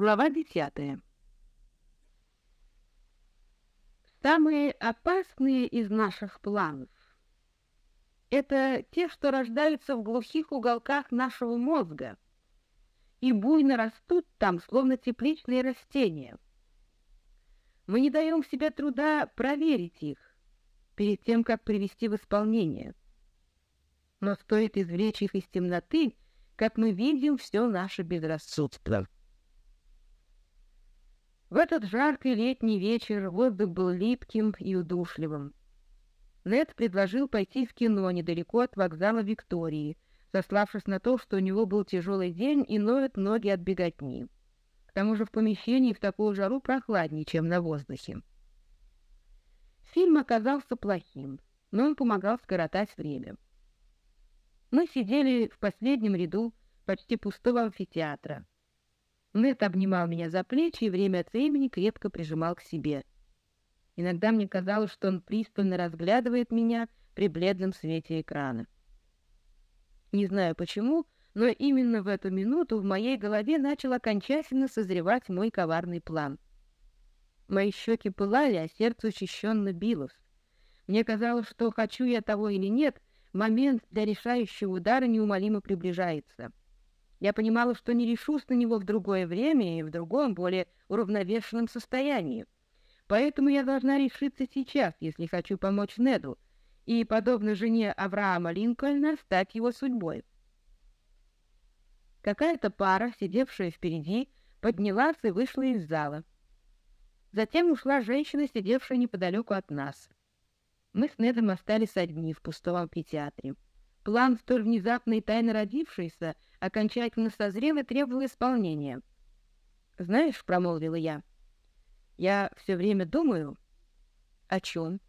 Глава десятая. Самые опасные из наших планов — это те, что рождаются в глухих уголках нашего мозга и буйно растут там, словно тепличные растения. Мы не даем себе труда проверить их перед тем, как привести в исполнение. Но стоит извлечь их из темноты, как мы видим все наше безрассудство. В этот жаркий летний вечер воздух был липким и удушливым. Нед предложил пойти в кино недалеко от вокзала Виктории, сославшись на то, что у него был тяжелый день и ноют ноги от беготни. К тому же в помещении в такую жару прохладнее, чем на воздухе. Фильм оказался плохим, но он помогал скоротать время. Мы сидели в последнем ряду почти пустого амфитеатра. Нет обнимал меня за плечи и время от времени крепко прижимал к себе. Иногда мне казалось, что он пристально разглядывает меня при бледном свете экрана. Не знаю почему, но именно в эту минуту в моей голове начал окончательно созревать мой коварный план. Мои щеки пылали, а сердце учащенно билось. Мне казалось, что хочу я того или нет, момент для решающего удара неумолимо приближается — я понимала, что не решусь на него в другое время и в другом, более уравновешенном состоянии. Поэтому я должна решиться сейчас, если хочу помочь Неду, и, подобно жене Авраама Линкольна, стать его судьбой. Какая-то пара, сидевшая впереди, поднялась и вышла из зала. Затем ушла женщина, сидевшая неподалеку от нас. Мы с Недом остались одни в пустом амфитеатре. План, столь внезапно и тайно родившийся, окончательно созрел и требовал исполнения. «Знаешь, — промолвила я, — я все время думаю...» «О чем?»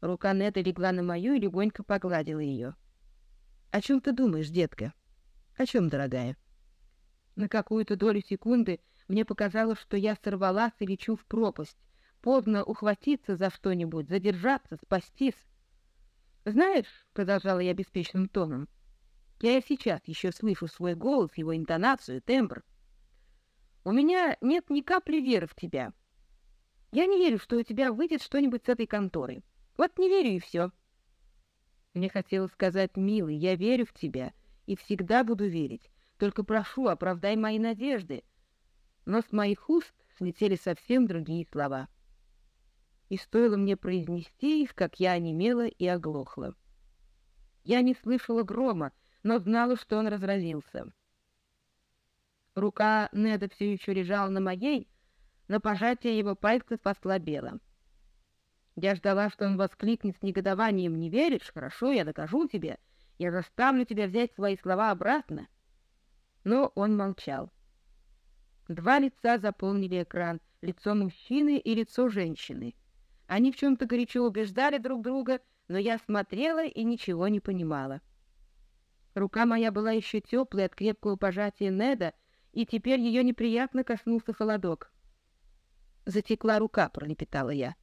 Рука Неда легла на мою и легонько погладила ее. «О чем ты думаешь, детка?» «О чем, дорогая?» На какую-то долю секунды мне показалось, что я сорвалась и лечу в пропасть. Поздно ухватиться за что-нибудь, задержаться, спастись. «Знаешь, — продолжала я беспечным тоном, — я и сейчас еще слышу свой голос, его интонацию, тембр. У меня нет ни капли веры в тебя. Я не верю, что у тебя выйдет что-нибудь с этой конторы. Вот не верю и все». Мне хотелось сказать, милый, я верю в тебя и всегда буду верить. Только прошу, оправдай мои надежды. Но с моих уст слетели совсем другие слова и стоило мне произнести их, как я онемела и оглохла. Я не слышала грома, но знала, что он разразился. Рука Неда все еще лежала на моей, но пожатие его пальцев ослабело. Я ждала, что он воскликнет с негодованием «Не веришь? Хорошо, я докажу тебе. Я заставлю тебя взять свои слова обратно». Но он молчал. Два лица заполнили экран — лицо мужчины и лицо женщины — они в чем-то горячо убеждали друг друга, но я смотрела и ничего не понимала. Рука моя была еще теплой от крепкого пожатия Неда, и теперь ее неприятно коснулся холодок. «Затекла рука», — пролепетала я.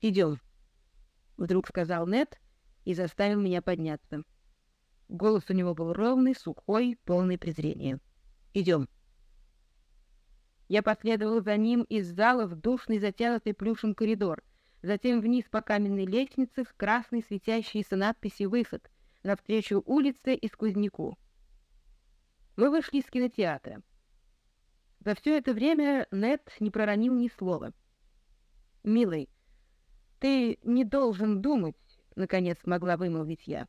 «Идем», — вдруг сказал Нед и заставил меня подняться. Голос у него был ровный, сухой, полный презрения. «Идем». Я последовал за ним из зала в душный, затянутый плюшем коридор затем вниз по каменной лестнице с красной светящейся надписью «Выход» навстречу улице и сквозняку. Мы вышли из кинотеатра. За все это время Нет не проронил ни слова. «Милый, ты не должен думать», — наконец могла вымолвить я.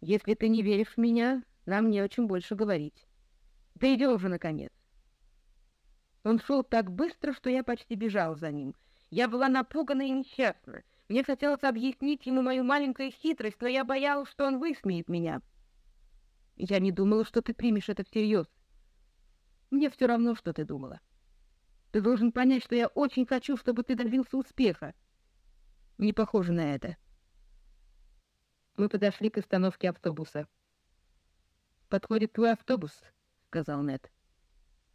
«Если ты не веришь в меня, нам не о чем больше говорить. Да иди уже, наконец». Он шел так быстро, что я почти бежал за ним — я была напугана и несчастна. Мне хотелось объяснить ему мою маленькую хитрость, но я боялась, что он высмеет меня. Я не думала, что ты примешь это всерьез. Мне все равно, что ты думала. Ты должен понять, что я очень хочу, чтобы ты добился успеха. Не похоже на это. Мы подошли к остановке автобуса. «Подходит твой автобус», — сказал Нед.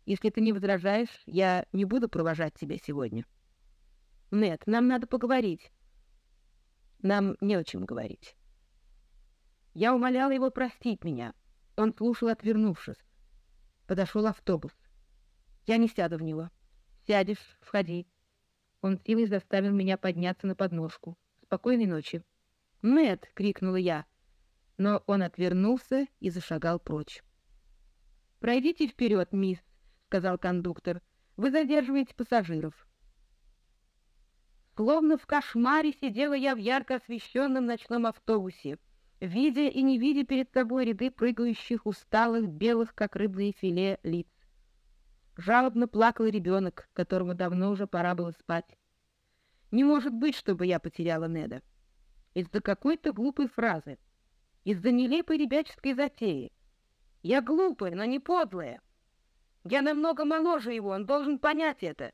«Если ты не возражаешь, я не буду провожать тебя сегодня». Нет, нам надо поговорить. Нам не о чем говорить. Я умоляла его простить меня. Он слушал, отвернувшись. Подошел автобус. Я не сяду в него. Сядешь, входи. Он силой заставил меня подняться на подножку. Спокойной ночи. «Нед!» — крикнула я. Но он отвернулся и зашагал прочь. «Пройдите вперед, мисс», — сказал кондуктор. «Вы задерживаете пассажиров». Словно в кошмаре сидела я в ярко освещенном ночном автобусе, видя и не видя перед собой ряды прыгающих, усталых, белых, как рыбное филе, лиц. Жалобно плакал ребенок, которому давно уже пора было спать. Не может быть, чтобы я потеряла Неда. Из-за какой-то глупой фразы, из-за нелепой ребяческой затеи. Я глупая, но не подлая. Я намного моложе его, он должен понять это.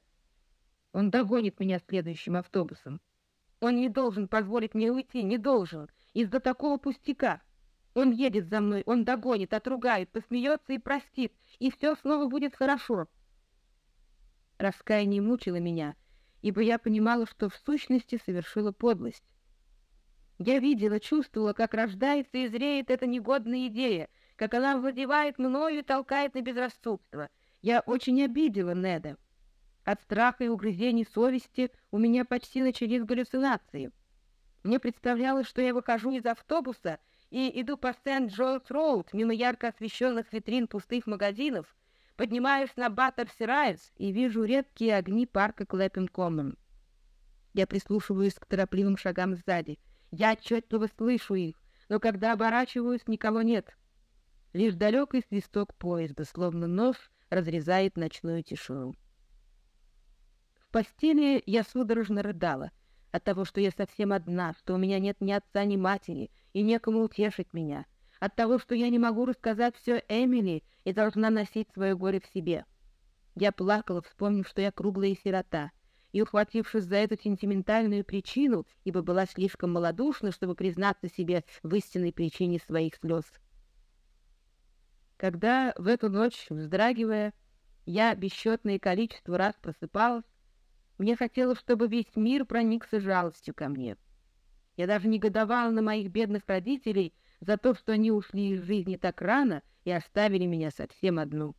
Он догонит меня следующим автобусом. Он не должен позволить мне уйти, не должен, из-за такого пустяка. Он едет за мной, он догонит, отругает, посмеется и простит, и все снова будет хорошо. Раскаяние мучило меня, ибо я понимала, что в сущности совершила подлость. Я видела, чувствовала, как рождается и зреет эта негодная идея, как она владевает мною и толкает на безрассудство. Я очень обидела Неда. От страха и угрызений совести у меня почти начались галлюцинации. Мне представлялось, что я выхожу из автобуса и иду по Сент-Джонс-Роуд мимо ярко освещенных витрин пустых магазинов, поднимаюсь на Баттерси-Райз и вижу редкие огни парка Клэпхэм-Коммон. Я прислушиваюсь к торопливым шагам сзади. Я отчетливо слышу их, но когда оборачиваюсь, никого нет. Лишь далекий свисток поезда, словно нож, разрезает ночную тишину. Постели я судорожно рыдала от того, что я совсем одна, что у меня нет ни отца, ни матери, и некому утешить меня, от того, что я не могу рассказать все Эмили и должна носить свое горе в себе. Я плакала, вспомнив, что я круглая сирота, и, ухватившись за эту сентиментальную причину, ибо была слишком малодушна, чтобы признаться себе в истинной причине своих слез, когда в эту ночь, вздрагивая, я бесчетное количество раз просыпалась, мне хотелось, чтобы весь мир проникся жалостью ко мне. Я даже негодовала на моих бедных родителей за то, что они ушли из жизни так рано и оставили меня совсем одну.